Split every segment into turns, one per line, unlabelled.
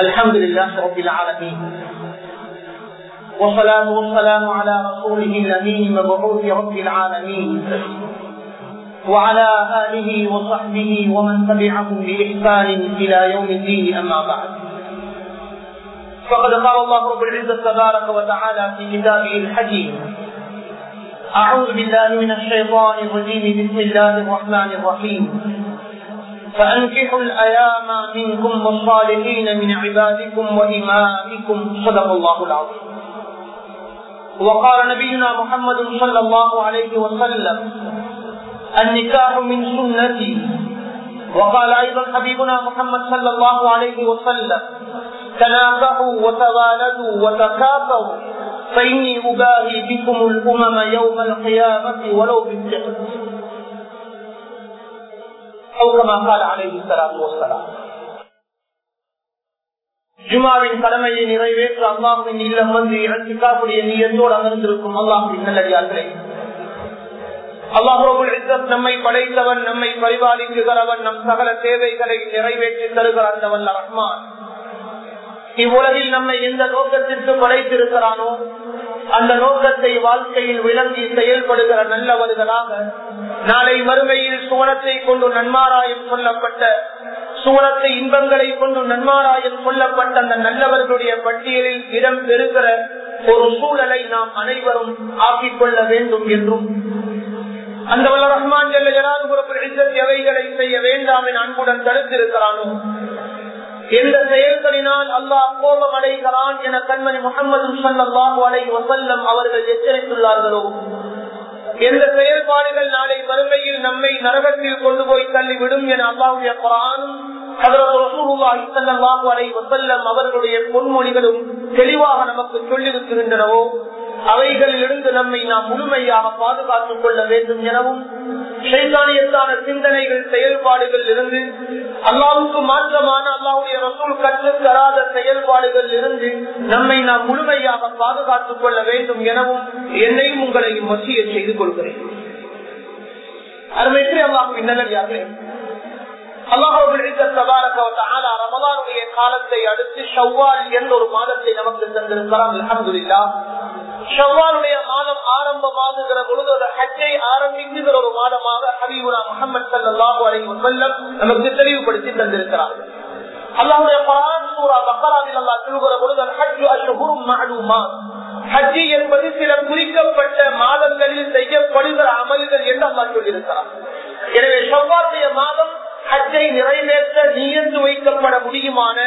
الحمد لله رب العالمين. والصلاة والسلام على رسوله الأمين مبعوث رب العالمين. وعلى آله وصحبه ومن تبعهم بإحسان إلى يوم الدين أما بعد. فقد قال الله رب العزة تبارك وتعالى في كتابه الحكيم أعوذ بالله من الشيطان الرجيم بسم الله الرحمن الرحيم. فأنكحوا الأيام منكم والصالحين من عبادكم وإمامكم. صدق الله العظيم. وقال نبينا محمد صلى الله عليه وسلم النكاح من سنتي. وقال أيضا حبيبنا محمد صلى الله عليه وسلم تنافحوا وتوالدوا وتكافوا فإني أباهي بكم الأمم يوم القيامة ولو بالسحر أو كما قال عليه الصلاة والسلام ஜுமாவின் கடமையை நிறைவேற்ற அல்லாஹுவின் இல்லம் வந்து இறச்சிக்காப்புடைய நீயத்தோடு அமர்ந்திருக்கும் அல்லாஹுவின் நல்லடியார்களே அல்லாஹுல் நம்மை படைத்தவன் நம்மை பரிபாலிக்குகிறவன் நம் சகல தேவைகளை நிறைவேற்றி தருகிற அந்தவன் ரஹ்மான் இவ்வுலகில் நம்மை எந்த நோக்கத்திற்கு படைத்திருக்கிறானோ அந்த நோக்கத்தை வாழ்க்கையில் விளங்கி செயல்படுகிற நல்லவர்களாக நாளை மறுமையில் சுவனத்தை கொண்டு நன்மாராயம் சொல்லப்பட்ட சுவனத்தை இன்பங்களை கொண்டு நன்மாராயம் கொல்லப்பட்ட அந்த நல்லவர்களுடைய பட்டியலில் இடம் பெறுகிற ஒரு சூழலை நாம் அனைவரும் ஆக்கிக் கொள்ள வேண்டும் என்றும் அந்த வல்ல ரஹ்மான் எவைகளை செய்ய வேண்டாம் என அன்புடன் தடுத்திருக்கிறானோ எந்த செயல்களினால் அல்லாஹ் கோபம் அடைகிறான் என கண்மணி முகமது வசல்லம் அவர்கள் எச்சரித்துள்ளார்களோ? எந்த செயல்பாடுகள் நாளை வறுமையில் நம்மை நரகத்தில் கொண்டு போய் தள்ளிவிடும் என அல்லாவுடைய குரானும் அவர்களுடைய பொன்மொழிகளும் தெளிவாக நமக்கு சொல்லியிருக்கின்றனவோ அவைகளிலிருந்து நம்மை நாம் முழுமையாக பாதுகாத்துக் கொள்ள வேண்டும் எனவும் சைதானியத்தான சிந்தனைகள் செயல்பாடுகள் இருந்து அல்லாவுக்கு மாற்றமான அல்லாவுடைய ரசூல் கற்று தராத செயல்பாடுகள் இருந்து நம்மை நாம் முழுமையாக பாதுகாத்துக் கொள்ள வேண்டும் எனவும் என்னையும் உங்களையும் வசிய செய்து கொள்கிறேன். அருமைக்கு அல்லாஹ் நல்லே ரமதானுடைய காலத்தை அடுத்து ஷவ்வால் என்ற ஒரு மாதத்தை நமக்கு தந்திருக்கிறார் அலமதுல்லா ஷவ்வாலுடைய மாதம் ஆரம்பமாகுகிற பொழுது ஒரு ஹஜ்ஜை ஆரம்பிக்குகிற ஒரு மாதமாக ஹபீபுரா முகமது சல்லாஹூ அலி வசல்லம் நமக்கு தெளிவுபடுத்தி தந்திருக்கிறார். அல்லாஹுடைய பரான் சூரா பக்கராவில் அல்லா சொல்கிற பொழுது ஹஜ்ஜு அஷ்ஹுரும் மஅலூமா ஹஜ்ஜி என்பது சில குறிக்கப்பட்ட மாதங்களில் செய்யப்படுகிற அமல்கள் என்று அல்லா சொல்லியிருக்கிறார் எனவே ஷவ்வாலுடைய மாதம் நிறைவேற்ற நியந்து வைக்கப்பட முடியுமான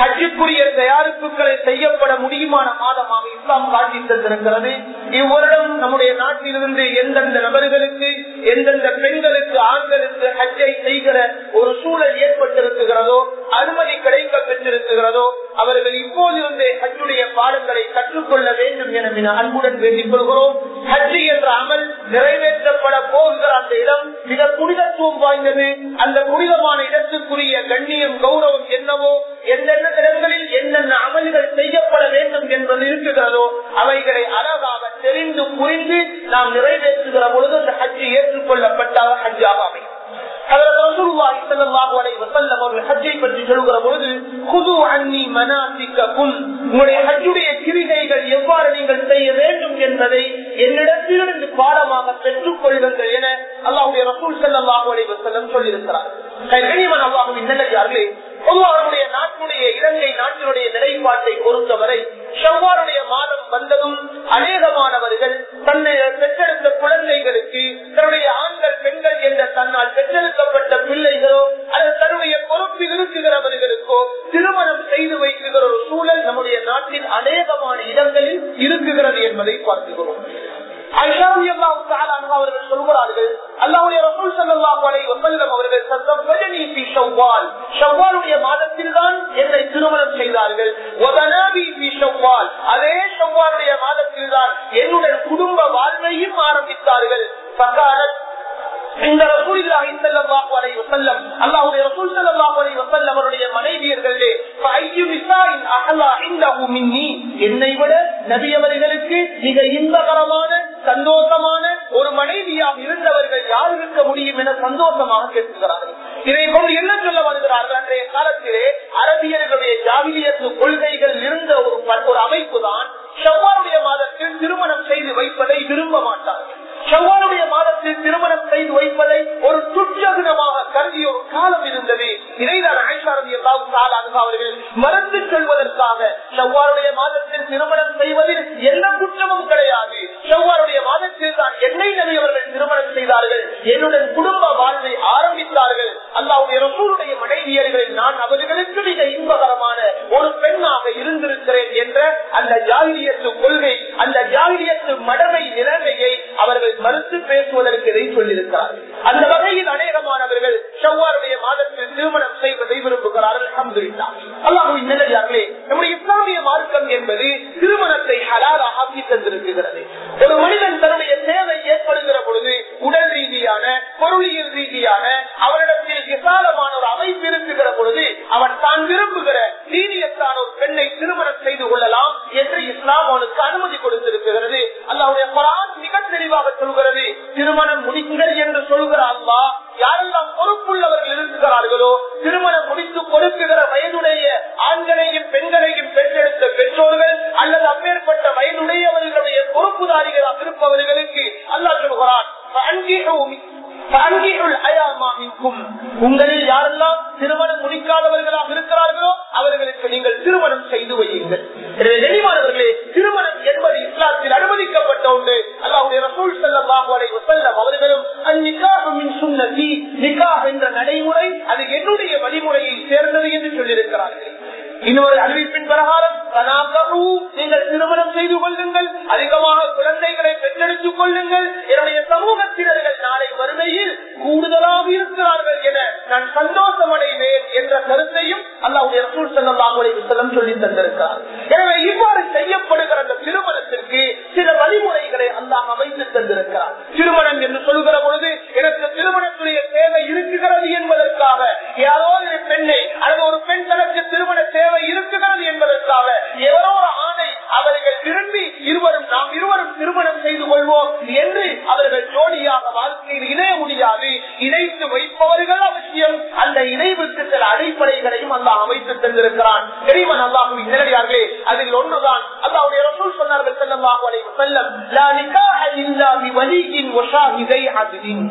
ஹஜ்ஜுக்குரிய தயாரிப்புகளை செய்யப்பட முடியுமான மாதமாக இஸ்லாம் காட்டி தந்திருக்கிறது. இவ்வருடம் நம்முடைய நாட்டிலிருந்து எந்தெந்த நபர்களுக்கு எந்தெந்த பெண்களுக்கு ஆண்களுக்கு ஹஜ்ஜை செய்கிற ஒரு சூழல் ஏற்பட்டிருக்கிறதோ அனுமதி கிடைக்க பெற்றிருக்கிறதோ அவர்கள் இப்போதிருந்தே ஹஜ்ஜுடைய பாடங்களை கற்றுக்கொள்ள வேண்டும் என அன்புடன் வேண்டிக் கொள்கிறோம். ஹஜ்ஜு என்ற அமல் நிறைவேற்றப்பட போகிற அந்த இடம் மிக புனிதத்துவம் வாய்ந்தது. அந்த புனிதமான இடத்துக்குரிய கண்ணியம் கௌரவம் என்னவோ எந்தெந்த இடங்களில் என்னென்ன அமல்கள் செய்யப்பட வேண்டும் என்பது இருக்கிறதோ அவைகளை அழகாக தெரிந்து புரிந்து நாம் நிறைவேற்றுகிற பொழுது அந்த ஹஜ்ஜி ஏற்றுக்கொள்ளப்பட்டால் ஹஜ்ஜாக அமையும். கிரிகைகள் எவ்வாறு நீங்கள் செய்ய வேண்டும் என்பதை என்னிடத்திலிருந்து பாடமாக பெற்றுக் கொள்ளுங்கள் என அல்லாவுடைய ரசூல் சொல்லியிருக்கிறார். அலைவசல்லம் சொல்லியிருக்கிறார் நல்லே பொதுவாருடைய நாட்டுடைய இலங்கை நாட்டினுடைய நிலைப்பாட்டை பொறுத்தவரை செவ்வாருடைய மாதம் வந்ததும் அநேகமானவர்கள் தன்னை பெற்றெடுத்த குழந்தைகளுக்கு தன்னுடைய ஆண்கள் பெண்கள் என்ற தன்னால் பெற்றெடுக்கப்பட்ட பிள்ளைகளோ அல்லது தன்னுடைய பொறுப்பில் இருக்குகிறவர்களுக்கோ திருமணம் செய்து வைக்கிற ஒரு சூழல் நம்முடைய நாட்டில் அநேகமான இடங்களில் இருக்குகிறது என்பதை பார்க்கிறோம் அவர்கள் சொல்கிறார்கள் அல்லாவுடைய ரசூல் சல்லாஹு அலை வசல்லம் அவர்கள் ஷவ்வாலுடைய மாதத்தில் தான் என்னை திருமணம் செய்தார்கள். அதே ஷவ்வாலுடைய மாதத்தில் தான் என்னுடைய குடும்ப வாழ்வையும் ஆரம்பித்தார்கள். இந்த ரசூலில்லாஹி ஸல்லல்லாஹு அலைஹி வஸல்லம் அல்லாஹ்வுடைய ரசூல் ஸல்லல்லாஹு அலைஹி வஸல்லம் அவருடைய மனைவியர்களே ஃபையு நிசாஇன் அஹலா இன்தஹு மின்னி என்னை விட நபி அவர்களுக்கு மிக இன்பகரமான சந்தோஷமான ஒரு மனைவியாக இருந்த என சந்தோஷமாக கேட்கிறார்கள் இதை மறுளியல் ரீதியாக அவர் எச்சரித்துக் கொள்ளுங்கள். என்னுடைய சமூகத்தினர்கள் நாளை வறுமையில் கூடுதலாக இருக்கிறார்கள் என நான் சந்தோஷம் அடைவேன் என்ற கருத்தையும் அல்லாவுடைய ரசூல் செல்லம் சொல்லித் தந்திருக்கிறார். ايديه حددين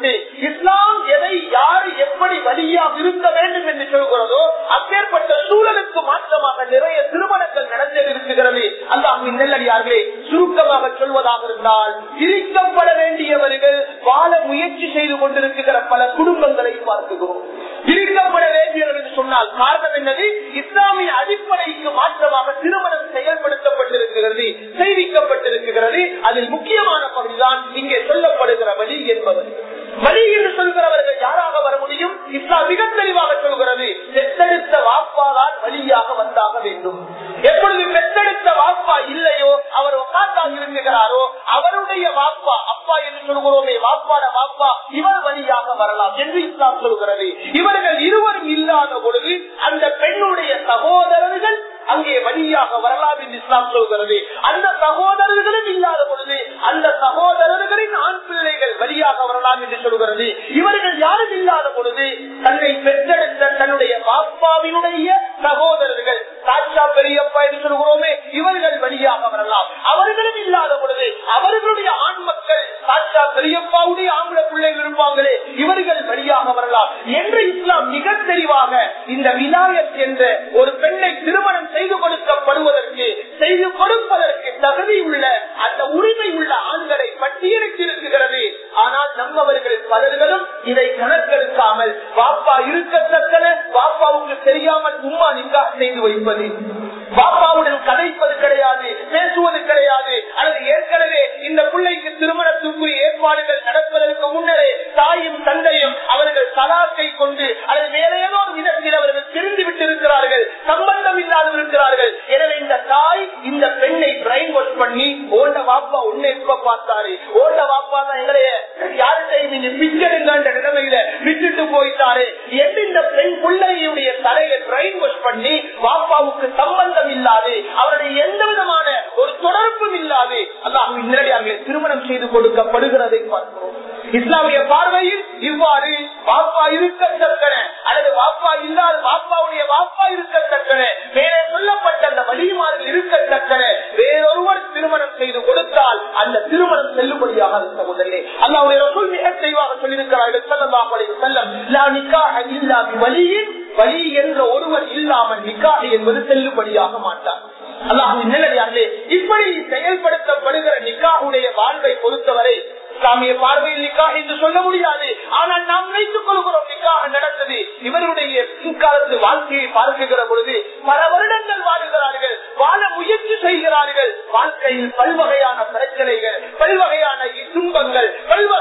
நடத்தி வழியாக வரலாம் என்று சொல்கிறது இவர்கள் யாரும் இல்லாத பொழுது தன்னை பெற்றெடுத்த தன்னுடைய பாப்பாவினுடைய சகோதரர்கள் சாட்சா பெரியப்பா என்று சொல்கிறோமே இவர்கள் வழியாக வரலாம் அவர்களும் இல்லாத பொழுது அவர்களுடைய ஆண் மக்கள் சாட்சா பெரியப்பாவுடைய ஆம்பளை பிள்ளைகள் இருப்பாங்களே இவர்கள் வழியாக வரலாம் என்று இஸ்லாம் மிக தெளிவாக இந்த விநாயகத் என்ற ஒரு பெண்ணை திருமணம் செய்து கொடுக்கப்படுவதற்கு செய்து கொடுப்பதற்கு தகுதி உள்ள அந்த உரிமை உள்ள ஆண்களை பட்டியலிட்டு இருக்கிறது ஆனால் நம்மவர்கள் பலர்களும் இதை கணக்கெடுக்காமல் பாப்பா இருக்கத்தக்கன பாப்பாவுக்கு தெரியாமல் உம்மா நிக்கா செய்து வைப்பது பாப்பாவுடன் கதைப்பது கிடையாது பேசுவது கிடையாது அல்லது ஏற்கனவே இந்த பிள்ளைக்கு திருமணத்துக்கு ஏற்பாடுகள் நடப்பதற்கு முன்னரே தாயும் தந்தையும் அவர்கள் சலாக்கை கொண்டு அல்லது வேற ஏதோ ஒரு விதத்தில் அவர்கள் திரிந்து விட்டிருக்கிறார்கள் சம்பந்தம் இல்லாத இருக்கிறார்கள் எனவே இந்த தாய் இந்த பெண்ணை பிரைன் வாஷ் பண்ணி ஓண்ட வாப்பா உன்னை போயிட்டாரு. ஓட்ட வாப்பா தான் எங்களைய யார்கிட்டையும் நீங்க பிச்சருங்கன்ற நிலைமையில விட்டுட்டு போயிட்டாரு. என்று இந்த பெண் பிள்ளையுடைய தலையை பிரைன் வாஷ் பண்ணி வாப்பாவுக்கு சம்பந்தம் இல்லாது அவருடைய எந்த விதமான ஒரு தொடர்பும் இல்லாது அல்லாஹ் நேரடியாக திருமணம் செய்து கொடுக்கப்படுகிறதை பார்க்கிறோம். இஸ்லாமிய பார்வையில் இவ்வாறு பாப்பா இருக்கத்தக்கன அல்லது வாப்பா இல்லாத வாப்பாவுடைய வாப்பா இருக்கத்தக்கன மேலே சொல்லப்பட்ட அந்த வழிமார்கள் இருக்கத்தக்கன வேறொருவர் திருமணம் செய்து கொடுத்தால் அந்த திருமணம் செல்லுபடியாக இருக்க முதலே அல்லாவுடைய ரசூல் மிக தெளிவாக சொல்லியிருக்கிறார்கள் ஸல்லல்லாஹு அலைஹி வஸல்லம் லா நிக்காஹ இல்லா வலி என்ற ஒருவர் இல்லாமல் நிக்காது என்பது செல்லுபடியாக மாட்டார். அல்லாஹுவின் நிலையார்களே இப்படி செயல்படுத்தப்படுகிற நிக்காவுடைய வாழ்வை பொறுத்தவரை இஸ்லாமிய பார்வையில் நிக்காக என்று சொல்ல முடியாது. ஆனால் நாம் நினைத்துக் கொள்கிறோம் நிக்காக நடந்தது. இவருடைய பின்காலத்து வாழ்க்கையை பார்க்குகிற பொழுது பல வருடங்கள் வாழுகிறார்கள் வாழ முயற்சி செய்கிறார்கள். வாழ்க்கையில் பல்வகையான பிரச்சனைகள் பல்வகையான துன்பங்கள் பல்வகை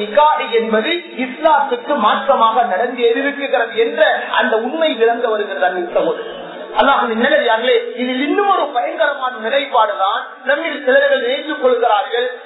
நிகாடி என்பது இஸ்லாத்துக்கு மாற்றமாக நடந்து எதிர்க்கிறது என்ற அந்த உண்மை விளங்க வருகிறது அந்த சகோதரர். அல்லாஹின் இதில் இன்னும் ஒரு பயங்கரமான நிலைப்பாடுதான் நம்மில் சிலர்கள் ஏற்றுக் கொள்கிறார்கள்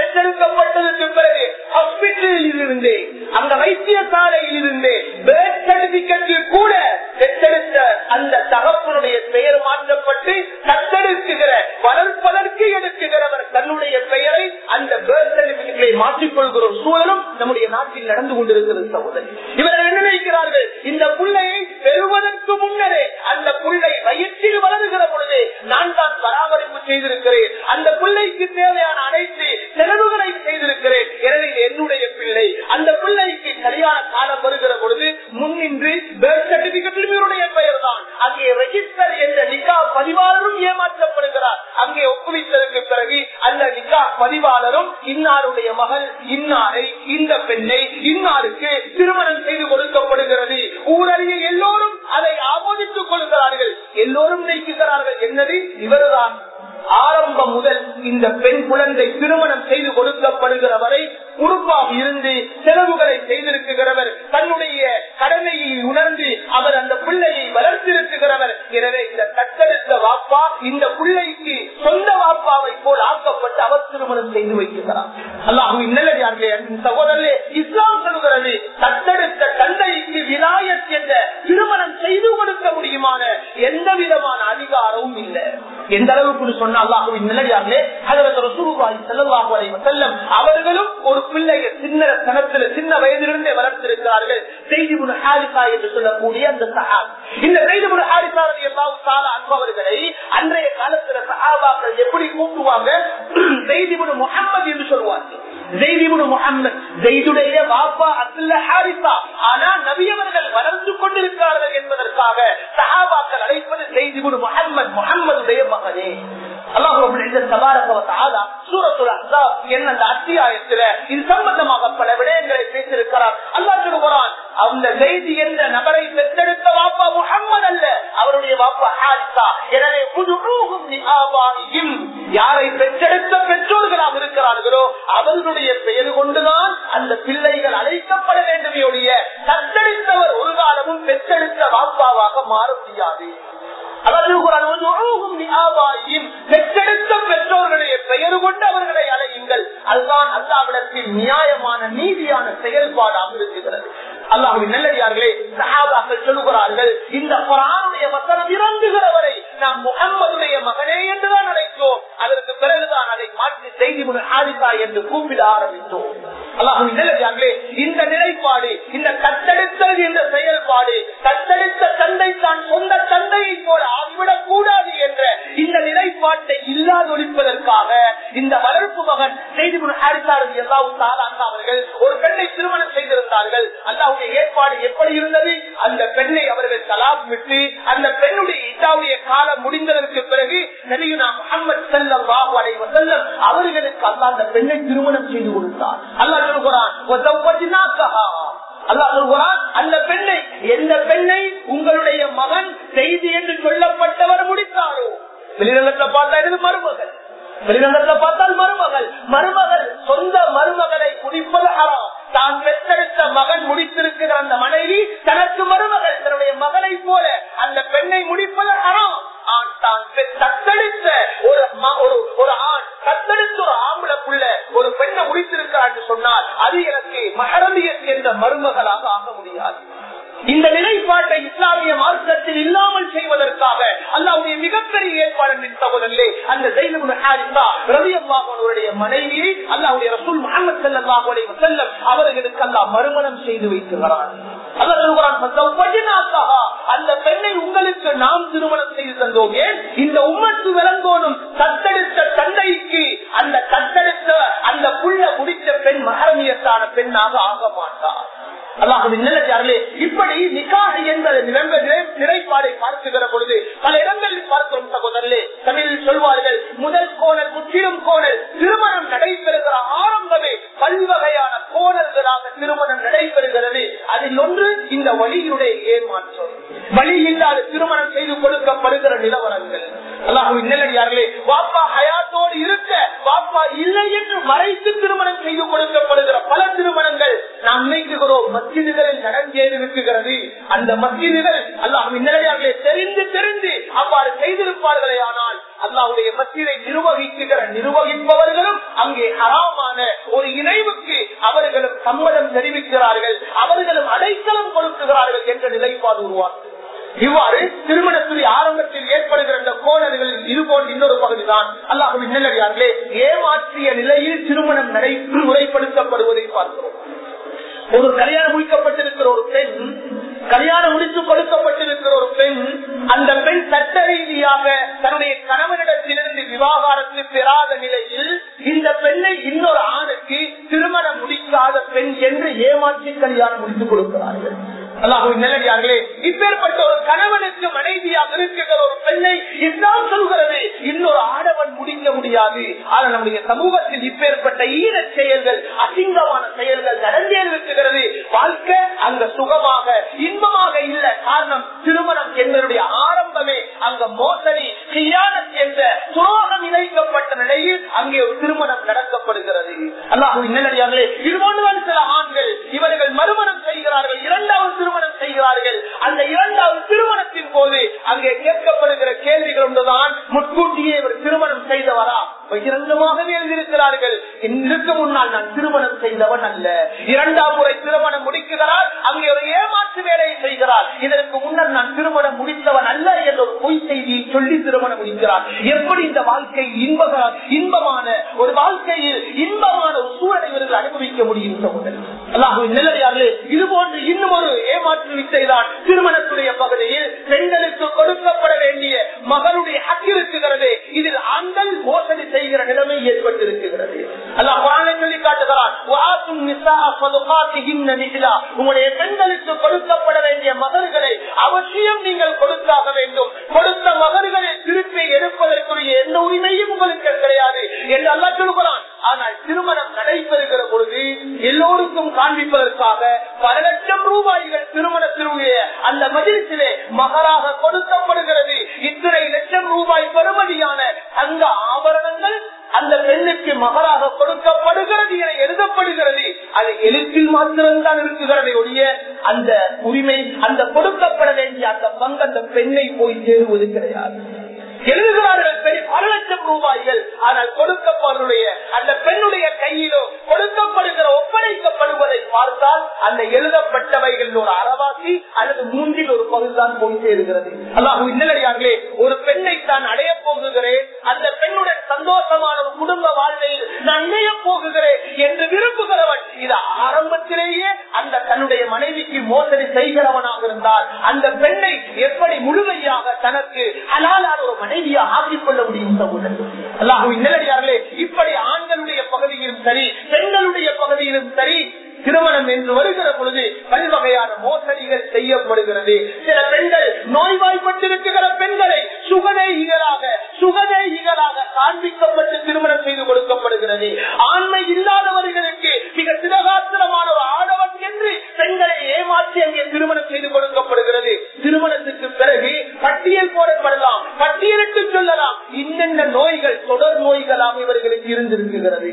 பெற்றெடுக்கப்பட்டதற்கு பிறகு ஹாஸ்பிட்டலில் இருந்து அந்த வைத்தியசாலையில் இருந்தே பேர்த் சர்டிபிகேட்டில் கூட பெற்றெடுத்த அந்த தகப்பனுடைய பெயர் மாற்றப்பட்டு தத்தெடுக்குகிற வளர்ப்பதற்கு எடுக்குகிறவர் தன்னுடைய பெயரை அந்த பேர்த் சர்டிபிகேட்டை மாற்றிக்கொள்கிற சூழலும் நம்முடைய நாட்டில் நடந்து கொண்டிருக்கிறது சகோதரி. இவர்கள் என்ன நினைக்கிறார்கள்? இந்த பிள்ளை பெறுவதற்கு முன்னரே அந்த பிள்ளை வயிற்றில் வளருகிற பொழுதே நான் தான் பராமரிப்பு செய்திருக்கிறேன் அந்த பிள்ளைக்கு தேவையான அனைத்து செலவுகளை செய்திருக்கிறேன் எனவே இது என்னுடைய பிள்ளை அந்த பிள்ளைக்கு சரியான காலம் வருகிற பொழுது முன்னின்று பேர்த் சர்டிபிகேட்டிலும் இவருடைய பெயர் தான் அங்கே ரெஜிஸ்டர் என்ற நிக்கா பதிவாளரும் ஏமாற்றப்படுகிறார் அங்கே ஒப்புவித்ததற்கு பிறகு அந்த நிக்கா பதிவாளரும் இன்னாருடைய மகள் இன்னாரை இந்த பெண்ணை இன்னாருக்கு திருமணம் செய்து கொடுக்கப்படுகிறது ஊரறிய எல்லோரும் அதை ஆமோதித்துக் கொள்கிறார்கள் எல்லோரும் நினைக்கிறார்கள் என்னது இவர்தான் ஆரம்பம் முதல் இந்த பெண் குழந்தை திருமணம் செய்து கொடுக்கப்படுகிற வரை உறுப்பாக இருந்து செலவுகளை செய்திருக்கிறவர் தன்னுடைய கடமையை உணர்ந்து அவர் அந்த பிள்ளையை வளர்த்திருக்கிறவர் எனவே இந்த தத்தெடுத்த வாப்பா இந்த பிள்ளைக்கு சொந்த வாப்பாவை போல் ஆக்கப்பட்டு அவர் திருமணம் செய்து வைக்கிறார். அல்லாஹுவின் நல்லடியார்களே சகோதரே இஸ்லாம் சொல்கிறது தத்தெடுத்த தந்தைக்கு விநாயக் என்ற திருமணம் செய்து கொடுக்க முடியுமான எந்த விதமான அதிகாரமும் இல்லை. எந்த அளவுக்கு சொன்ன அல்லாஹுவின் நிலையாகலே அவர்களும் ஒரு பிள்ளைய சின்ன கணத்துல சின்ன வயதிலிருந்தே வளர்த்திருக்கிறார்கள். செய்தி முன் ஹாரிசா என்று சொல்லக்கூடிய அந்த சகாப் இந்த செய்தி முன் ஹாரிசா அன்பவர்களை அன்றைய காலத்துல சஹாபாக்கள் எப்படி கூட்டுவாங்க செய்தி முன் முகம்மது என்று சொல்லுவார்கள் ஜெய்திபுடு முகம்மது ஜெய்துடைய வாப்பா அப்துல்ல ஹாரிசா ஆனா நபி இவரு முகம்மது முகம்மதுடைய மகனே என்ன அத்தியாயத்துல இது சம்பந்தமாக பல விடயங்களை பேசியிருக்கிறார். அல்லா சொல்லுகிறான் அந்த செய்தி என்ற நபரை பெற்றெடுத்த வாப்பா முகம்மது அல்ல அவருடைய வாப்பா ஹாரிசா. எனவே யாரை பெற்றெடுத்த பெற்றோர்களாக இருக்கிறார்களோ அவர்களுடைய பெயர் கொண்டுதான் அந்த பிள்ளைகள் அழைக்கப்பட வேண்டுமே ஒழிய தத்தெடுத்தவர் ஒரு காலமும் பெற்றெடுத்த வாப்பாவாக மாற முடியாது. பெற்றெடுத்த பெற்றோர்களுடைய பெயர் கொண்டு அவர்களை அழையுங்கள். அல்லான் அல்லாவிடத்தில் நியாயமான நீதியான செயல்பாடாக இருக்கிறது. அல்லாஹின் நல்லடியார்களே சஹாபாக்கள் சொல்லுகிறார்கள் இந்த குரானுடைய வசனம் இறங்குகிறவரை நாம் முகம்மதுடைய மகனே என்றுதான் அழைத்தோம். அதற்கு பிறகுதான் அதை மாற்றி செய்தி முன் ஆதிசா என்று கூப்பிட ஆரம்பித்தோம். அல்லாஹின் நல்லடியார்களே இந்த நிலைப்பாடு இந்த கத்தெடுத்தல் என்ற செயல்பாடு கத்தெடுத்த தந்தை தான் சொந்த தந்தையை போல ஆகிவிடக் கூடாது என்ற இந்த நிலைப்பாட்டை இல்லாதொழிப்பதற்காக இந்த வளர்ப்பு மகன் செய்தி முன் ஆரிசாரதி எல்லாவும் அவர்கள் ஒரு பெண்ணை திருமணம் செய்திருந்தார்கள். அல்லாவுடைய ஏற்பாடு எப்படி இருந்தது? அந்த பெண்ணை அவர்கள் தலாப் விட்டு அந்த பெண்ணுடைய இட்டாவுடைய காலம் முடிந்ததற்கு பிறகு நபியுனா முகமது செல்லம் வாஹுவலை செல்லம் அவர்களுக்கு அல்லா அந்த பெண்ணை திருமணம் செய்து கொடுத்தார் அல்லா சொல்கிறான் அல்லா சொல்கிறான் அந்த பெண்ணை எந்த பெண்ணை உங்களுடைய மகன் செய்தி என்று சொல்லப்பட்டவர் முடித்தாரோ வெளிநகரத்தை பார்த்தா இது மருமகள் வெளிநகரத்தை பார்த்தால் மருமகள் மருமகள் சொந்த மருமகளை முடிப்பது ஹராம் தான் பெற்றெடுத்த மகன் முடித்திருக்கிற அந்த மனைவி தனக்கு மருமகள் தன்னுடைய மகனை போல அந்த பெண்ணை முடிப்பது ஹராம் ஆண் தான் தத்தெடுத்த ஒரு ஒரு ஆண் தத்தெடுத்த ஒரு ஆம்பளை புள்ள ஒரு பெண்ணை முடித்திருக்கிறார் சொன்னால் அது எனக்கு மகரமியத் என்ற மருமகளாக ஆக முடியாது இந்த நிலைப்பாட்டை இஸ்லாமிய மார்க்கத்தில் இல்லாமல் செய்வதற்காக அல்லாவுடைய மிகப்பெரிய ஏற்பாடு சகோதரே அந்த மனைவியை அல்லாவுடைய ரசூல் முகமது செல்லல்லாஹுடைய அவர்களுக்கு அல்லா மறுமணம் செய்து வைக்கிறார் அந்த பெண்ணை உங்களுக்கு நாம் திருமணம் செய்து தந்தோம். ஏன்? இந்த உம்மத்து விளங்கோனும் தத்தெடுத்த தந்தைக்கு அந்த தத்தெடுத்த அந்த புள்ள முடித்த பெண் மகரமியத்தான பெண்ணாக ஆக மாட்டார் அல்லாஹுவின் நிலச்சாரலே இப்படி நிக்காக என்பது நிலைப்பாடை பார்க்குகிற பொழுது பல இடங்களில் பார்க்கிறோம் சகோதரர்களே தமிழில் சொல்வார்கள் முதல் கோணல் முற்றிலும் கோணல் திருமணம் நடைபெறுகிற ஆரம்பமே பல்வகையான கோணல்களாக திருமணம் நடைபெறுகிறது அதில் ஒன்று இந்த வழியினுடைய ஏமாற்றம் வழி இல்லாத திருமணம் செய்து கொடுக்கப்படுகிற நிலவரங்கள் அல்லாஹுவின் நல்லடியார்களே வாப்பா ஹயாத்தோடு இருக்க வாப்பா இல்லை என்று மறைத்து திருமணம் செய்து கொடுக்கப்படுகிற பல திருமணங்கள் நாம் நினைக்கிறோம் மஸ்ஜிதுகளில் நடந்தேறிருக்கிறது அந்த மஸ்ஜிதுகள் அல்லாஹுவின் தெரிந்து தெரிந்து அவ்வாறு செய்திருப்பார்களே ஆனால் அல்லாவுடைய மத்தியை நிர்வகிக்கிற நிர்வகிப்பவர்களும் அங்கே அறாமான ஒரு இணைவுக்கு அவர்களும் சம்மதம் தெரிவிக்கிறார்கள் அவர்களும் அடைக்கலம் கொடுக்குகிறார்கள் என்ற நிலைப்பாடு உருவாக்கும் இவ்வாறு திருமணத்துறை ஆரம்பத்தில் ஏற்படுகிற இந்த கோணல்களில் இதுபோல் இன்னொரு பகுதிதான். அல்லாஹும் நல்லடியார்களே ஏமாற்றிய நிலையில் திருமணம் நடை முறைப்படுத்தப்படுவதை பார்க்கிறோம். ஒரு கல்யாணம் முடிக்கப்பட்டிருக்கிற ஒரு பெண் கல்யாணம் முடித்து கொடுக்கப்பட்டிருக்கிற ஒரு பெண் அந்த பெண் சட்ட ரீதியாக தன்னுடைய கணவனிடத்திலிருந்து விவாகாரத்து பெறாத நிலையில் இந்த பெண்ணை இன்னொரு ஆணுக்கு திருமணம் முடிக்காத பெண் என்று ஏமாற்றி கல்யாணம் முடித்துக் கொடுக்கிறார்கள். அல்லாஹுவின் நல்லடியார்களே இப்பேற்பட்ட ஒரு கணவனுக்கு மனைவியாக இருக்கிற ஒரு பெண்ணை இஸ்லாம் சொல்கிறது. இன்னொரு ஆடவன் முடிக்க முடியாது. ஆனால் நம்முடைய சமூகத்தில் இப்பேற்பட்ட ஈர செயல்கள் அசிங்கமான செயல்கள் நடந்தே இருக்கிறது வாழ்க்கை அங்க சுகமாக இன்பமாக இல்ல. காரணம் திருமணம் என்னுடைய ஆரம்பமே அங்க மோசடி கியானத் என்ற துரோகம் இணைக்கப்பட்ட நிலையில் அங்கே ஒரு திருமணம் நடக்கப்படுகிறது. அல்லாஹுவின் நல்லடியார்களே இது சில ஆண்கள் இவர்கள் மறுமணம் செய்கிறார்கள் இரண்டாவது திருமணம் செய்கிறார்கள். அந்த இரண்டாவது திருமணத்தின் போது அங்கே கேட்கப்படுகிற கேள்விகள் ஒன்றுதான் முன்கூட்டியே இவர் திருமணம் செய்தவரா? பகிரங்கமாகவே எழுதியிருக்கிறார்கள். இதற்கு முன்னால் நான் திருமணம் செய்தவன் அல்ல. இரண்டாம் அவசியம் நீங்கள் கொடுத்தாக வேண்டும். கொடுத்த மகர்களை திருப்பி எடுப்பதற்குரிய எந்த உரிமையும் உங்களுக்கு கிடையாது என்று அல்ல சொல்கிறான் ஆனால் திருமணம் நடைபெறுகிற பொழுது எல்லோருக்கும் காண்பிப்பதற்காக பல லட்சம் ரூபாய்கள் திருமணத்தினுடைய அந்த மதிலே மகராக கொடுக்கப்படுகிறது. இத்தனை லட்சம் ரூபாய் பெறுமதியான அந்த ஆபரணங்கள் அந்த பெண்ணுக்கு மகராக கொடுக்கப்படுகிறது என எழுதப்படுகிறது. அது எழுத்தில் மாத்திரம்தான் இருக்குகிறதை ஒழிய அந்த உரிமை அந்த கொடுக்க அந்த பங்கு அந்த பெண்ணை போய் சேருவது கிடையாது. எழுதுகிறார்கள் பெரிய பல லட்சம் ரூபாய்கள் ஆனால் கொடுக்கப்படுடைய அந்த பெண்ணுடைய கையிலோ கொடுக்கப்படுகிற ஒப்படைக்கப்படுவதை பார்த்தால் அந்த எழுதப்பட்டவைகள் ஒரு அறவாசி அல்லது மூன்றில் ஒரு பகுதிதான் போய் சேருகிறது. அல்லாஹ் இன்னடியார்களே ஒரு பெண்ணை தான் அடைய போகுகிறேன் அந்த பெண்ணுடன் சந்தோஷமான ஒரு குடும்ப வாழ்வில் நான் இணைய போகுகிறேன் என்று விரும்புகிறவன் இது ஆரம்பத்திலேயே அந்த தன்னுடைய மனைவிக்கு மோசடி செய்கிறவனாக இருந்தால் அந்த பெண்ணை எப்படி முழுமையாக தனக்கு அலாலான ஒரு மனைவியை ஆக்கிக் கொள்ள முடியும் சகோதரர் அல்லாஹுவின் நிலடியார்களே இப்படி ஆண்களுடைய பகுதியிலும் சரி பெண்களுடைய பகுதியிலும் சரி திருமணம் என்று வருகிற பொழுது பல்வகையான மோசடிகள் செய்யப்படுகிறது சில பெண்கள் நோய்வாய்ப்பட்டிருக்கிற பெண்களை சுகதேகிகளாக சுகதேகிகளாக காண்பிக்கப்பட்டு திருமணம் செய்து கொடுக்கப்படுகிறது ஆண்மை இல்லாதவர்களுக்கு மிக சிறகாத்திரமான ஒரு ஆடவன் என்று பெண்களை ஏமாற்றி அங்கே திருமணம் செய்து கொடுக்கப்படுகிறது திருமணத்துக்கு பிறகு பட்டியல் போடப்படலாம் பட்டியலிட்டு சொல்லலாம் இன்னென்ன நோய்கள் தொடர் நோய்களாக இவர்களுக்கு இருந்திருக்கிறது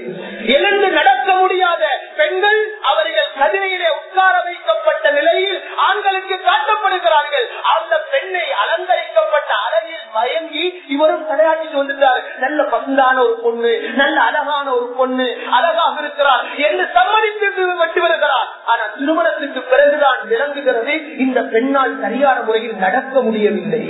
எழுந்து நடக்க முடியாத பெண்கள் அவர்கள் கதிரையிலே உட்கார வைக்கப்பட்ட நிலையில் ஆண்களுக்கு காட்டப்படுகிறார்கள் அந்த பெண்ணை அலங்கரிக்கப்பட்ட அறையில் மயங்கி இவரும் தலையாட்டிட்டு வந்துட்டார் நல்ல பந்தான ஒரு பொண்ணு நல்ல அழகான ஒரு பொண்ணு அழகாக இருக்கிறார் என்று சம்மதித்து விட்டு வருகிறார் ஆனால் திருமணத்துக்கு பிறகுதான் விளங்குகிறது இந்த பெண்ணால் சரியான முறையில் நடக்க முடியவில்லை.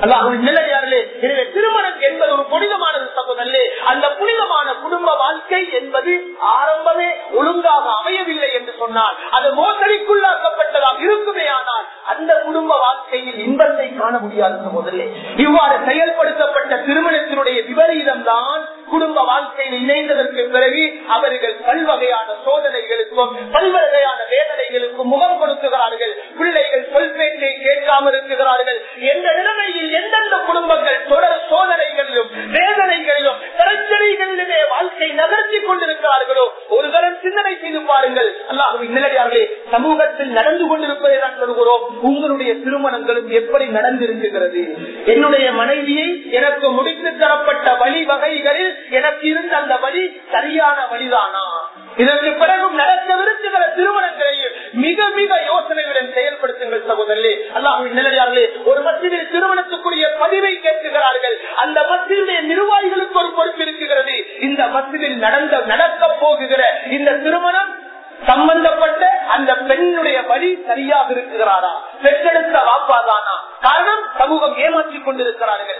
அல்லாஹ் நிலையார்களே எனவே திருமணம் என்பது ஒரு புனிதமானது. சகோதரே அந்த புனிதமான குடும்ப வாழ்க்கை என்பது ஆரம்பமே ஒழுங்காக அமையவில்லை என்று சொன்னால் அது மோசடிக்குள்ளாக்கப்பட்டதாக இருக்குமே ஆனால் அந்த குடும்ப வாழ்க்கையில் இன்பத்தை காண முடியாது சகோதரே இவ்வாறு செயல்படுத்தப்பட்ட திருமணத்தினுடைய விபரீதம் தான் குடும்ப வாழ்க்கையில் இணைந்ததற்கு பிறகு அவர்கள் பல்வகையான சோதனைகளுக்கும் பல்வகையான வேதனைகளுக்கும் முகம் கொடுக்குகிறார்கள். பிள்ளைகள் சொல்பேச்சை கேட்காமல் இருக்கிறார்கள். எந்த நிலைமையில் எந்தெந்த குடும்பங்கள் தொடர் சோதனைகளிலும் வேதனைகளிலும் பிரச்சனைகளிலுமே வாழ்க்கை நகர்த்தி கொண்டிருக்கிறார்களோ ஒரு தரம் சிந்தனை செய்து பாருங்கள் அல்லாஹுவின் நிலையார்களே சமூகத்தில் நடந்து கொண்டிருப்பதை உங்களுடைய திருமணங்களும் எப்படி நடந்திருக்கிறது? என்னுடைய மனைவியை எனக்கு முடித்து தரப்பட்ட வழி வகைகளில் எனக்கு இருந்த அந்த வழி சரியான வழிதானா? இதற்கு பிறகும் நடக்கவிருக்கிற திருமணங்களையும் மிக மிக யோசனையுடன் செயல்படுத்துங்கள் சகோதரே அல்லாஹின் நிலையார்களே ஒரு மத்தியில் திருமணத்துக்குரிய பதிவை கேட்கிறார்கள். அந்த மத்தியுடைய நிர்வாகிகளுக்கு ஒரு பொறுப்பு இருக்கிறது. இந்த மத்தியில் நடந்த நடக்க போகுகிற இந்த திருமணம் சம்பந்தப்பட்ட அந்த பெண்ணுடைய வழி சரியாக இருக்கிறாரா பெற்றெடுத்த வாப்பாதானா? காரணம் சமூகம் ஏமாற்றிக் கொண்டிருக்கிறார்கள்.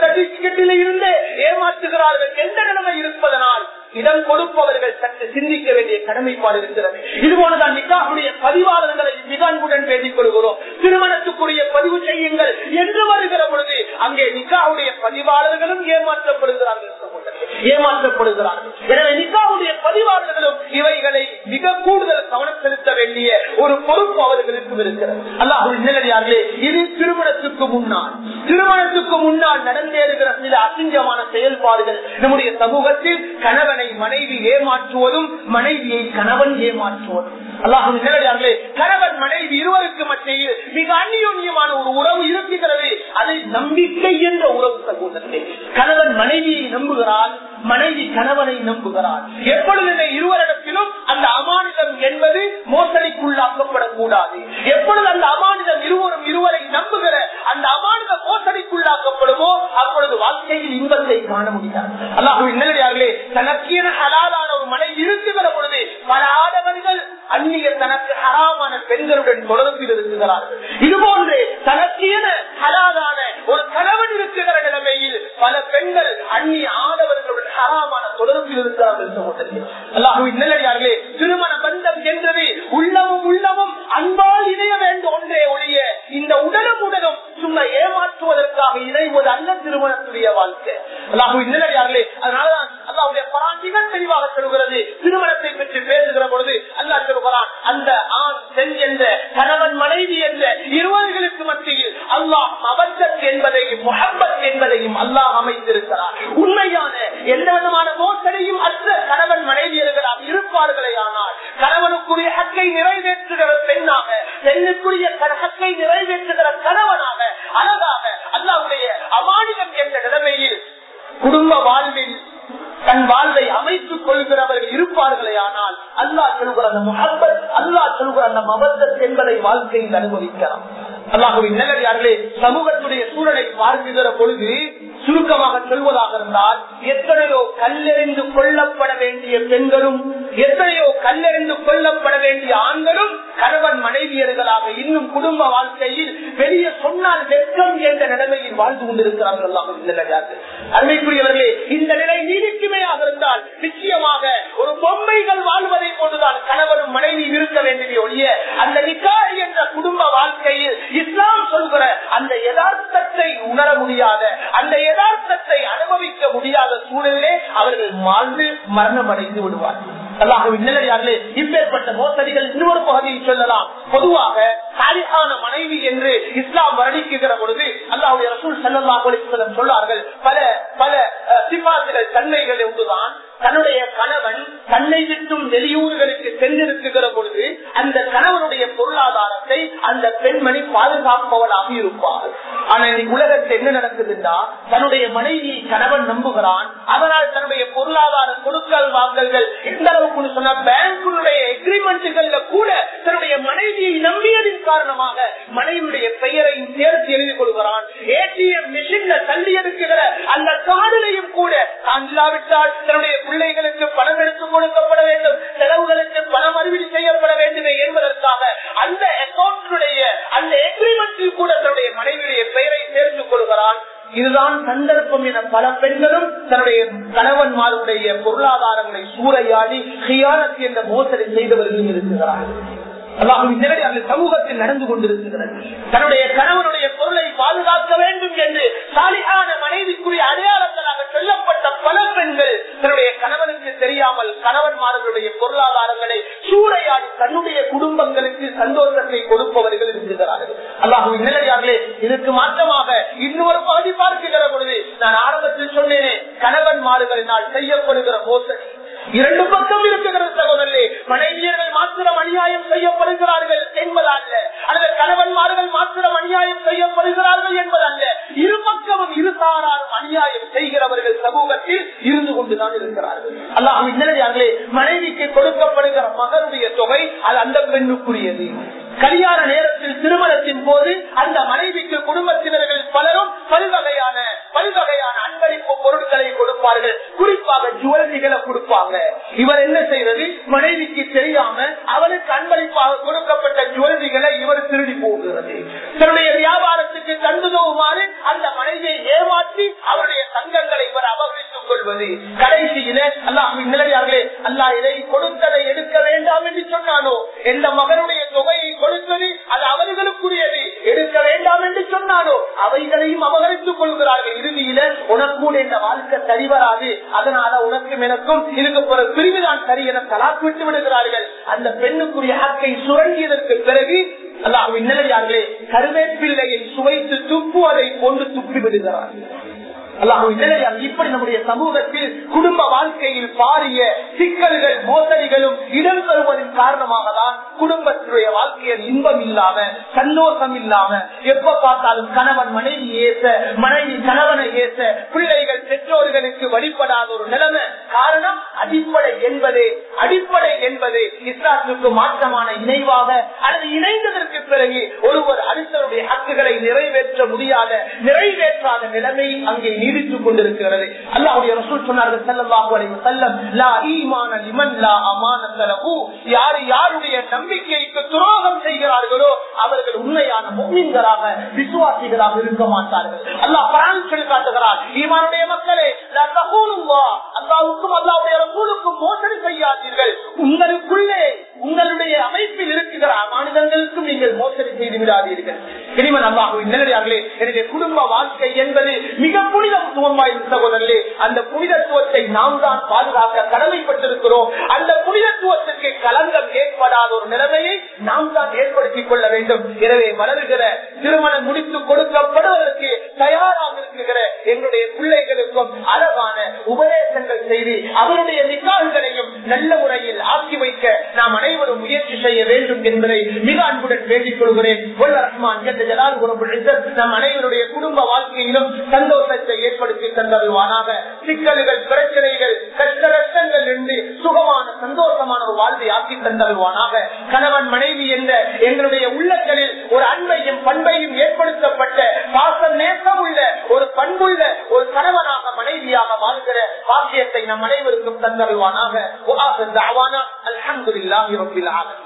சர்டிபிகேட்டில் இருந்தே ஏமாற்றுகிறார்கள் எந்த நிலைமை இருப்பதனால் இடம் கொடுப்பவர்கள் சற்று சிந்திக்க வேண்டிய கடமைப்பாடு இருக்கிறது. இதுபோலதான் நிக்காவுடைய பதிவாளர்களை மிக அன்புடன் பேசிக் கொள்கிறோம். திருமணத்துக்குரிய பதிவு செய்யுங்கள் என்று வருகிற பொழுது அங்கே நிக்காவுடைய பதிவாளர்களும் ஏமாற்றப்படுகிறார்கள் ஏமாற்றப்படுகிறார்கள். எனவே நிக்காவுடைய பதிவாளர்களும் இவைகளை மிக கூடுதல் கவனம் செலுத்த வேண்டிய ஒரு பொறுப்பு அவர்களுக்கும் இருக்கிறது அல்லாஹ் நிலையார்களே இது திருமணத்துக்கு முன்னால் திருமணத்துக்கு முன்னால் நடந்தேறுகிற சில அசிங்கமான செயல்பாடுகள் நம்முடைய சமூகத்தில் கணவனை மனைவி ஏமாற்றுவதும் மனைவியை கணவன் ஏமாற்றுவதும். அல்லாஹு நிலையார்களே கணவன் மனைவி இருவருக்கு மத்தியில் மிக அந்நியோன்யமான ஒரு உறவு இருக்கிறது. அதை நம்பிக்கை என்ற உறவு சகோதரே கணவன் மனைவியை நம்புகிறான் மனைவி கணவனை நம்புகிறார் எப்பொழுதுமே இருவரிடத்திலும் அந்த அமானிதம் என்பது மோசடிக்குள்ளாக்கப்படக்கூடாது. எப்பொழுது அந்த அமானிதம் இருவரும் இருவரை நம்புகிற அந்த அமானிதம் மோசடிக்குள்ளாக்கப்படுமோ அப்பொழுது வாழ்க்கையில் இன்பத்தை காண முடியாது. அல்லாஹு இன்னே தனக்கீன ஹலாலான ஒரு மனைவி இருக்குகிற பொழுது பல ஆடவர்கள் அந்நியர் தனக்கு ஹராமான பெண்களுடன் தொடர்பில் இருக்கிறார்கள். இது போன்று தனக்கீன ஹலாலான ஒரு கணவன் இருக்கிற நிலைமையில் பல பெண்கள் அந்நிய ஆடவர்களுடன் ஹராமான தொடர்பில் இருக்கிறார்கள் அல்லாஹுவின் நிலையார்களே திருமண பந்தம் என்றது உள்ளமும் உள்ளமும் அன்பால் இணைய வேண்டும் ஒன்றே ஒழிய இந்த உடலும் உடலும் சும்மா ஏமாற்றுவதற்காக இணைவது அல்ல திருமணத்துடைய வாழ்க்கை அல்லாஹுவின் நிலையார்களே அதனாலதான் அல்லாவுடைய பராண்டிகள் தெளிவாக சொல்கிறது திருமணத்தை பற்றி பேசுகிற பொழுது அல்லாஹ் சொல்கிறான் அந்த ஆண் பெண் என்ற கணவன் மனைவி என்ற இருவர்களுக்கு மத்தியில் அல்லாஹ் மபத்தத் என்பதையும் முகப்பத் என்பதையும் அல்லாஹ் அமைத்திருக்கிறார் உண்மையான எந்த விதமான மோசடியும் அற்ற கணவன் மனைவியர்களாக இருப்பார்களே ஆனால் கணவனுக்குரிய ஹக்கை நிறைவேற்றுகிற பெண்ணாக பெண்ணுக்குரிய ஹக்கை நிறைவேற்றுகிற கணவனாக அழகாக அல்லாவுடைய அமானிதம் என்ற நிலைமையில் குடும்ப வாழ்வில் தன் வாழ்வை அமைத்துக் கொள்கிறவர்கள் இருப்பார்களே ஆனால் அல்லாஹ் சொல்கிற அந்த முகப்பத் அல்லாஹ் சொல்கிற அந்த மபத்தத் என்பதை வாழ்க்கையில் அனுபவிக்கலாம். அல்லாஹுவின் நிலையார்களே சமூகத்துடைய சூழலை பார்க்கிற பொழுது சுருக்கமாக சொல்வதாக இருந்தால் எத்தனையோ கல்லெறிந்து கொல்லப்பட வேண்டிய பெண்களும் எத்தனையோ கல்லெறிந்து கொல்லப்பட வேண்டிய ஆண்களும் கணவன் மனைவியர்களாக இன்னும் குடும்ப வாழ்க்கையில் பெரிய சொன்னால் வெட்கம் என்ற நிலைமையில் வாழ்ந்து கொண்டிருக்கிறார்கள் அல்லாஹுவின் நிலையார்கள் அருமைக்குரியவர்களே இந்த நிலை நீடிக்குமையாக இருந்தால் நிச்சயமாக ஒரு பொம்மைகள் வாழ்வதை போன்றுதான் கணவனும் மனைவி இருக்க வேண்டிய ஒழிய அந்த நிக்கா என்ற குடும்ப வாழ்க்கையில் இஸ்லாம் சொல்கிற அந்த யதார்த்தத்தை உணர முடியாத அந்த யதார்த்தத்தை அனுபவிக்க முடியாத சூழலிலே அவர்கள் வாழ்ந்து மரணம் அடைந்து விடுவார்கள் இப்பேற்பட்ட மோசடிகள் இன்னொரு பகுதியில் சொல்லலாம். பொதுவாக சாலிஹான மனைவி என்று இஸ்லாம் வர்ணிக்குகிற பொழுது அல்லாஹுடைய ரசூல் சல்லாஹ் அலிஸ்லம் பல பல சிபாசுகள் தன்மைகள் ஒன்றுதான் தன்னுடைய கணவன் தன்னை விட்டும் வெளியூர்களுக்கு சென்றிருக்குகிற பொழுது அந்த கணவனுடைய பொருளாதாரத்தை அந்த பெண்மணி பாதுகாப்பவளாக இருப்பார் இன்னைக்கு உலகத்தில் என்ன நடக்குதுன்னா தன்னுடைய மனைவி கணவன் நம்புகிறான். அதனால் தன்னுடைய பொருளாதார கொடுக்கல் வாங்கல்கள் எந்த அளவுக்கு சொன்னா பேங்குடைய எக்ரிமெண்ட்டுகள்ல கூட தன்னுடைய மனைவியை நம்பியதின் காரணமாக மனைவியுடைய பெயரையும் சேர்த்து எழுதி கொள்கிறான். ஏடிஎம் மிஷின்ல தள்ளி எடுக்கிற அந்த காதலையும் கூட தான் இல்லாவிட்டால் தன்னுடைய பிள்ளைகளுக்கு பணம் எடுத்துக் கொடுக்க வேண்டும் செலவுகளுக்கு பணம் அறிவிடி செய்யப்பட வேண்டும் என்பதற்காக அந்த அக்கௌண்ட்டுடைய அந்த எக்ரிமெண்டில் கூட தன்னுடைய மனைவியுடைய பெயரை சேர்த்துக் கொள்கிறான் இதுதான் சந்தர்ப்பம் என பல பெண்களும் தன்னுடைய கணவன்மாருடைய பொருளாதாரங்களை சூறையாடி ஹியானத்து என்ற மோசடி செய்தவர்களும் இருக்கிறார்கள். அந்த சமூகத்தில் நடந்து கொண்டிருக்கிறது. தன்னுடைய கணவனுடைய பொருளை பாதுகாக்க வேண்டும் என்று சாலிகான மனைவிக்குரிய அடையாளம் சொல்லப்பட்ட பல பெண்கள் தன்னுடைய கணவனுக்கு தெரியாமல் கணவன்மார்களுடைய பொருளாதாரங்களை சூறையாடி தன்னுடைய குடும்பங்களுக்கு சந்தோஷத்தை கொடுப்பவர்கள் இருக்கிறார்கள் அல்லாஹு நிலையார்களே இதற்கு மாற்றமாக இன்னொரு பகுதி பார்க்கிற பொழுது நான் ஆரம்பத்தில் சொன்னேனே கணவன்மார்களினால் செய்யப்படுகிற மோசடி இரண்டு பக்கம் இருக்கிற சகோதரே மனைவியர்கள் மாத்திரம் அநியாயம் செய்யப்படுகிறார்கள் என்பதல்ல அல்லது கணவன்மார்கள் மாத்திரம் அநியாயம் செய்யப்படுகிறார்கள் என்பதல்ல இரு பக்கமும் இரு சாராரும் அநியாயம் செய்கிறவர்கள் சமூகத்தில் இருந்து கொண்டுதான் இருக்கிறார்கள் அல்லாஹ் நிலையார்களே மனைவிக்கு கொடுக்கப்படுகிற மகனுடைய தொகை அது அந்த கல்யாண நேரத்தில் திருமணத்தின் போது அந்த மனைவிக்கு குடும்பத்தினர்கள் பலரும் பல்வகையான பல்வகையான அன்பளிப்பு பொருட்களை கொடுப்பார்கள் குறிப்பாக ஜுவல்லரிகளை கொடுப்பாங்க இவர் என்ன செய்யறது மனைவிக்கு தெரியாம அவருக்கு அன்பளிப்பாக கொடுக்கப்பட்ட ஜுவல்லரிகளை இவர் திருடி போகிறது தன்னுடைய வியாபாரத்துக்கு கண்டுதவுமாறு அந்த மனைவியை ஏமாற்றி அவருடைய சங்கங்களை இவர் அபகரித்துக் கொள்வது கடைசியில அல்லாஹ் நிலையார்களே அல்லாஹ் இதை கொடுத்ததை எடுக்க வேண்டாம் என்று சொன்னானோ எந்த மகனுடைய தொகையை கொடுத்தது அது அவர்களுக்குரியது எடுக்க வேண்டாம் என்று சொன்னானோ அவைகளையும் அபகரித்துக் கொள்கிறார்கள் இறுதியில உனக்கும் இந்த வாழ்க்கை சரி வராது அதனால உனக்கும் எனக்கும் இதுக்கு பிற பிரிவுதான் தலாக்கு விட்டு விடுகிறார்கள். அந்த பெண்ணுக்குரிய ஹக்கை சுரண்டியதற்கு பிறகு அல்லாஹ் நிலையார்களே கருவேப்பிள்ளையை சுவைத்து துப்புவதை கொண்டு துப்பி விடுகிறார்கள் இப்படி நம்முடைய சமூகத்தில் குடும்ப வாழ்க்கையில் பாரிய சிக்கல்கள் மோசடிகளும் இடம் தருவதன் காரணமாக தான் குடும்பத்துடைய வாழ்க்கையில் இன்பம் இல்லாம சந்தோஷம் இல்லாம எப்ப பார்த்தாலும் கணவன் மனைவி ஏச மனைவி கணவனை ஏச பிள்ளைகள் பெற்றோர்களுக்கு வழிபடாத ஒரு நிலைமை. காரணம் அடிப்படை என்பதே அடிப்படை என்பது. இஸ்லாத்துக்கு மாற்றமான இணைவாக அல்லது இணைந்ததற்கு பிறகு ஒருவர் அடுத்தவருடைய ஹக்குகளை நிறைவேற்ற முடியாத நிறைவேற்றாத நிலைமை அங்கே நீடித்துக் கொண்டிருக்கிறது. அல்லாவுடைய ரசூல் சொன்னார்கள் செல்லல்லாஹு அலைஹி வஸல்லம் லா ஈமான லிமன் லா அமானத லஹு. யார் யாருடைய நம்பிக்கைக்கு துரோகம் செய்கிறார்களோ அவர்கள் உண்மையான முஃமின்களாக விசுவாசிகளாக இருக்க மாட்டார்கள். அல்லாஹ் குர்ஆன் சொல்லி காட்டுகிறார் ஈமானுடைய மக்களே அல்லாவுக்கும் அல்லாவுடைய ரசூலுக்கும் மோசடி செய்யாதீர்கள். உங்களுக்குள்ளே உங்களுடைய அமைப்பில் இருக்கிற மாநிலங்களுக்கும் நீங்கள் மோசடி செய்து விடாதீர்கள். இனிமன் அல்லாஹுவின் நிலையார்களே எனவே குடும்ப வாழ்க்கை என்பது மிக புனிதத்துவம் வாய்ந்த சகோதரர்களே அந்த புனிதத்துவத்தை நாம் தான் பாதுகாக்க கடமைப்பட்டிருக்கிறோம். அந்த புனிதத்துவத்துக்கு களங்கம் ஏற்படாத ஒரு நிலைமையை நாம் தான் ஏற்படுத்திக் கொள்ள வேண்டும். எனவே வளருகிற திருமணம் முடித்து கொடுக்கப்படுவதற்கு தயாராக இருக்கிற எங்களுடைய பிள்ளைகளுக்கும் அழகான உபதேசங்கள் செய்து அவருடைய நிக்கால்களையும் நல்ல முறையில் ஆக்கி வைக்க நாம் அனைவரும் முயற்சி செய்ய வேண்டும் என்பதை மிக அன்புடன் வேண்டிக் கொள்கிறேன். நம் அனைவருடைய குடும்ப வாழ்க்கையிலும் சந்தோஷத்தை ஏற்படுத்தி தந்தருவானாக சிக்கல்கள் பிரச்சனைகள் கஷ்ட கஷ்டங்கள் இருந்து சுகமான சந்தோஷமான ஒரு வாழ்வை ஆக்கி தந்தருவானாக கணவன் மனைவி என்ற எங்களுடைய உள்ளங்களில் ஒரு அன்பையும் பண்பையும் ஏற்படுத்தப்பட்ட பாச நேசம் உள்ள ஒரு பண்புள்ள ஒரு கணவனாக மனைவியாக வாழ்கிற பாக்கியத்தை நம் அனைவருக்கும் தந்தருவானாக அல்ஹம்துலில்லாஹி ரப்பில் ஆலமீன்.